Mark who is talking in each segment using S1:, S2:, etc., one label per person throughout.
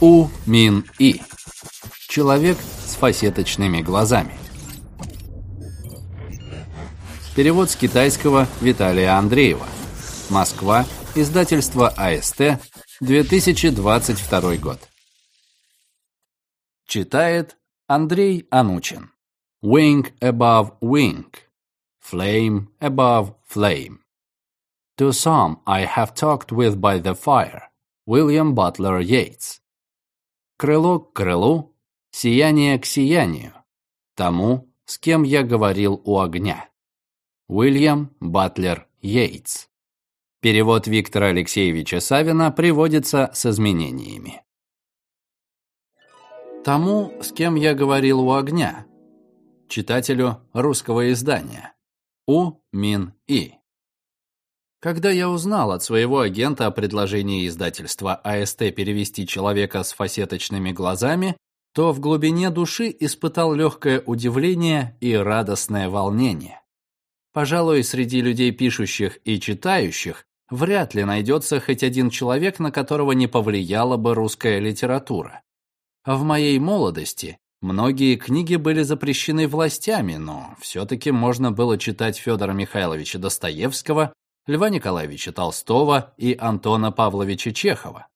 S1: У Мин И. Человек с фасеточными глазами. Перевод с китайского Виталия Андреева. Москва. Издательство АСТ. 2022 год. Читает Андрей Анучин. Wing above wing. Flame above flame. To some I have talked with by the fire. William Butler Yeats. Крыло к крылу, сияние к сиянию. Тому, с кем я говорил у огня. Уильям Батлер Йейтс. Перевод Виктора Алексеевича Савина приводится с изменениями. Тому, с кем я говорил у огня. Читателю русского издания. У Мин И. Когда я узнал от своего агента о предложении издательства АСТ перевести человека с фасеточными глазами, то в глубине души испытал легкое удивление и радостное волнение. Пожалуй, среди людей пишущих и читающих вряд ли найдется хоть один человек, на которого не повлияла бы русская литература. В моей молодости многие книги были запрещены властями, но все-таки можно было читать Федора Михайловича Достоевского, Льва Николаевича Толстого и Антона Павловича Чехова.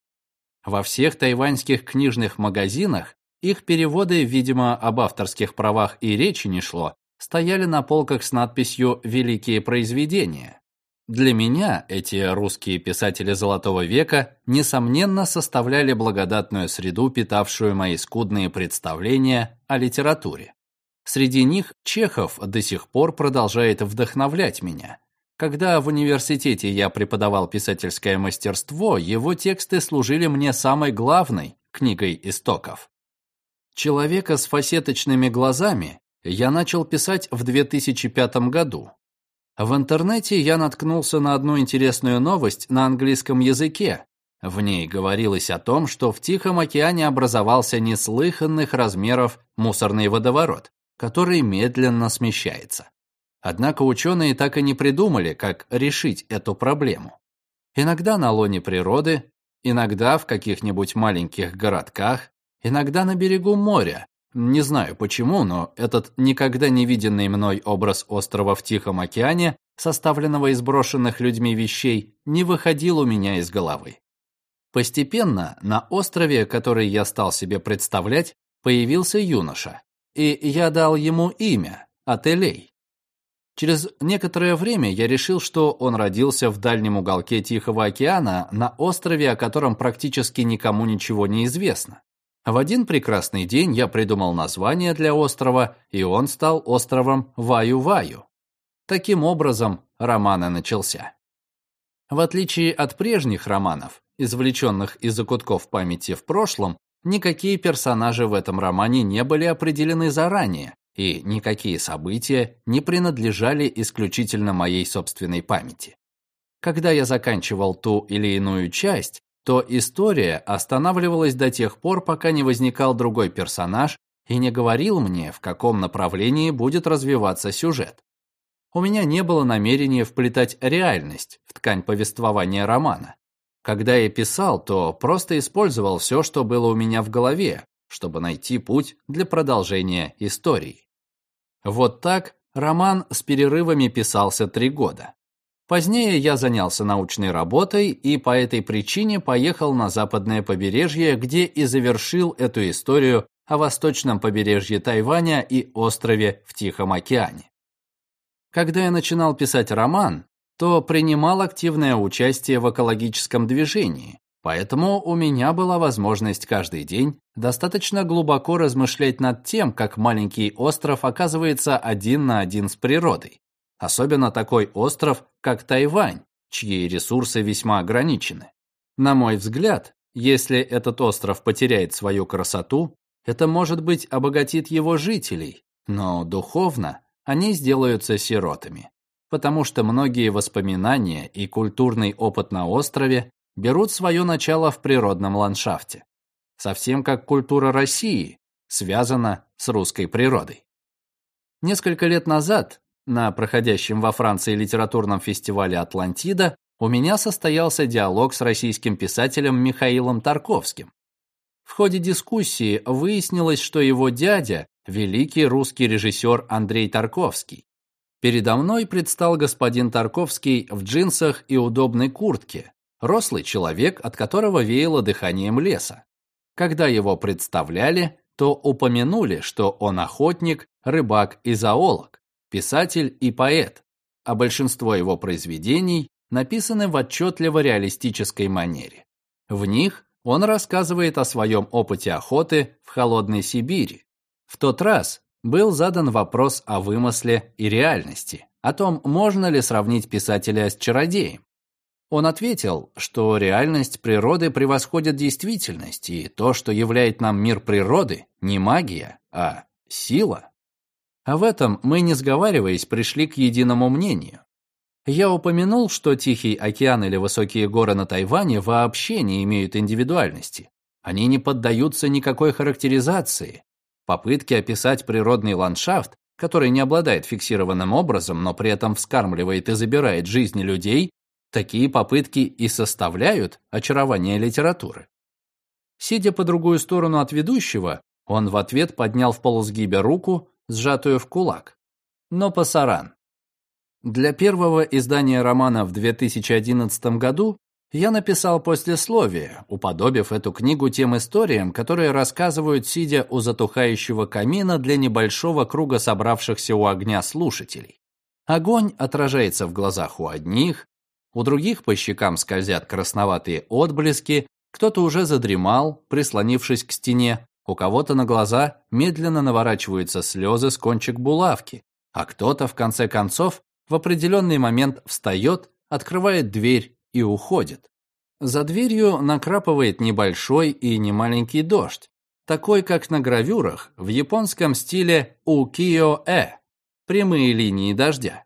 S1: Во всех тайваньских книжных магазинах их переводы, видимо, об авторских правах и речи не шло, стояли на полках с надписью «Великие произведения». Для меня эти русские писатели Золотого века, несомненно, составляли благодатную среду, питавшую мои скудные представления о литературе. Среди них Чехов до сих пор продолжает вдохновлять меня. Когда в университете я преподавал писательское мастерство, его тексты служили мне самой главной книгой истоков. Человека с фасеточными глазами я начал писать в 2005 году. В интернете я наткнулся на одну интересную новость на английском языке. В ней говорилось о том, что в Тихом океане образовался неслыханных размеров мусорный водоворот, который медленно смещается. Однако ученые так и не придумали, как решить эту проблему. Иногда на лоне природы, иногда в каких-нибудь маленьких городках, иногда на берегу моря, не знаю почему, но этот никогда не виденный мной образ острова в Тихом океане, составленного из брошенных людьми вещей, не выходил у меня из головы. Постепенно на острове, который я стал себе представлять, появился юноша, и я дал ему имя – Ателей. Через некоторое время я решил, что он родился в дальнем уголке Тихого океана, на острове, о котором практически никому ничего не известно. В один прекрасный день я придумал название для острова, и он стал островом Ваю-Ваю. Таким образом, роман и начался. В отличие от прежних романов, извлеченных из закутков памяти в прошлом, никакие персонажи в этом романе не были определены заранее, и никакие события не принадлежали исключительно моей собственной памяти. Когда я заканчивал ту или иную часть, то история останавливалась до тех пор, пока не возникал другой персонаж и не говорил мне, в каком направлении будет развиваться сюжет. У меня не было намерения вплетать реальность в ткань повествования романа. Когда я писал, то просто использовал все, что было у меня в голове, чтобы найти путь для продолжения истории. Вот так роман с перерывами писался три года. Позднее я занялся научной работой и по этой причине поехал на западное побережье, где и завершил эту историю о восточном побережье Тайваня и острове в Тихом океане. Когда я начинал писать роман, то принимал активное участие в экологическом движении, поэтому у меня была возможность каждый день достаточно глубоко размышлять над тем, как маленький остров оказывается один на один с природой. Особенно такой остров, как Тайвань, чьи ресурсы весьма ограничены. На мой взгляд, если этот остров потеряет свою красоту, это, может быть, обогатит его жителей, но духовно они сделаются сиротами, потому что многие воспоминания и культурный опыт на острове берут свое начало в природном ландшафте. Совсем как культура России связана с русской природой. Несколько лет назад на проходящем во Франции литературном фестивале «Атлантида» у меня состоялся диалог с российским писателем Михаилом Тарковским. В ходе дискуссии выяснилось, что его дядя – великий русский режиссер Андрей Тарковский. Передо мной предстал господин Тарковский в джинсах и удобной куртке, рослый человек, от которого веяло дыханием леса. Когда его представляли, то упомянули, что он охотник, рыбак и зоолог, писатель и поэт, а большинство его произведений написаны в отчетливо реалистической манере. В них он рассказывает о своем опыте охоты в холодной Сибири. В тот раз был задан вопрос о вымысле и реальности, о том, можно ли сравнить писателя с чародеем. Он ответил, что реальность природы превосходит действительность, и то, что являет нам мир природы, не магия, а сила. А в этом мы, не сговариваясь, пришли к единому мнению. Я упомянул, что Тихий океан или высокие горы на Тайване вообще не имеют индивидуальности. Они не поддаются никакой характеризации. Попытки описать природный ландшафт, который не обладает фиксированным образом, но при этом вскармливает и забирает жизни людей, такие попытки и составляют очарование литературы. Сидя по другую сторону от ведущего, он в ответ поднял в полусгибе руку, сжатую в кулак. Но пасаран. Для первого издания романа в 2011 году я написал послесловие, уподобив эту книгу тем историям, которые рассказывают, сидя у затухающего камина для небольшого круга собравшихся у огня слушателей. Огонь отражается в глазах у одних, у других по щекам скользят красноватые отблески, кто-то уже задремал, прислонившись к стене, у кого-то на глаза медленно наворачиваются слезы с кончик булавки, а кто-то, в конце концов, в определенный момент встает, открывает дверь и уходит. За дверью накрапывает небольшой и немаленький дождь, такой как на гравюрах в японском стиле укиё-э, прямые линии дождя.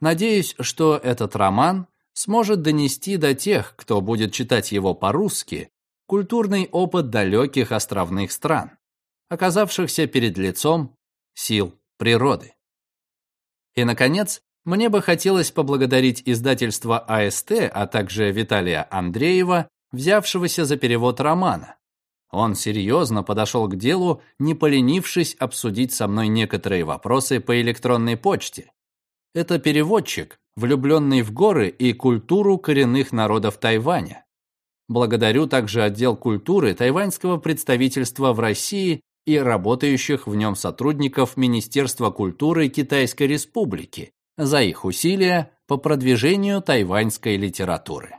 S1: Надеюсь, что этот роман сможет донести до тех, кто будет читать его по-русски, культурный опыт далеких островных стран, оказавшихся перед лицом сил природы. И, наконец, мне бы хотелось поблагодарить издательство АСТ, а также Виталия Андреева, взявшегося за перевод романа. Он серьезно подошел к делу, не поленившись обсудить со мной некоторые вопросы по электронной почте. Это переводчик, влюбленный в горы и культуру коренных народов Тайваня. Благодарю также отдел культуры тайваньского представительства в России и работающих в нем сотрудников Министерства культуры Китайской Республики, за их усилия по продвижению тайваньской литературы.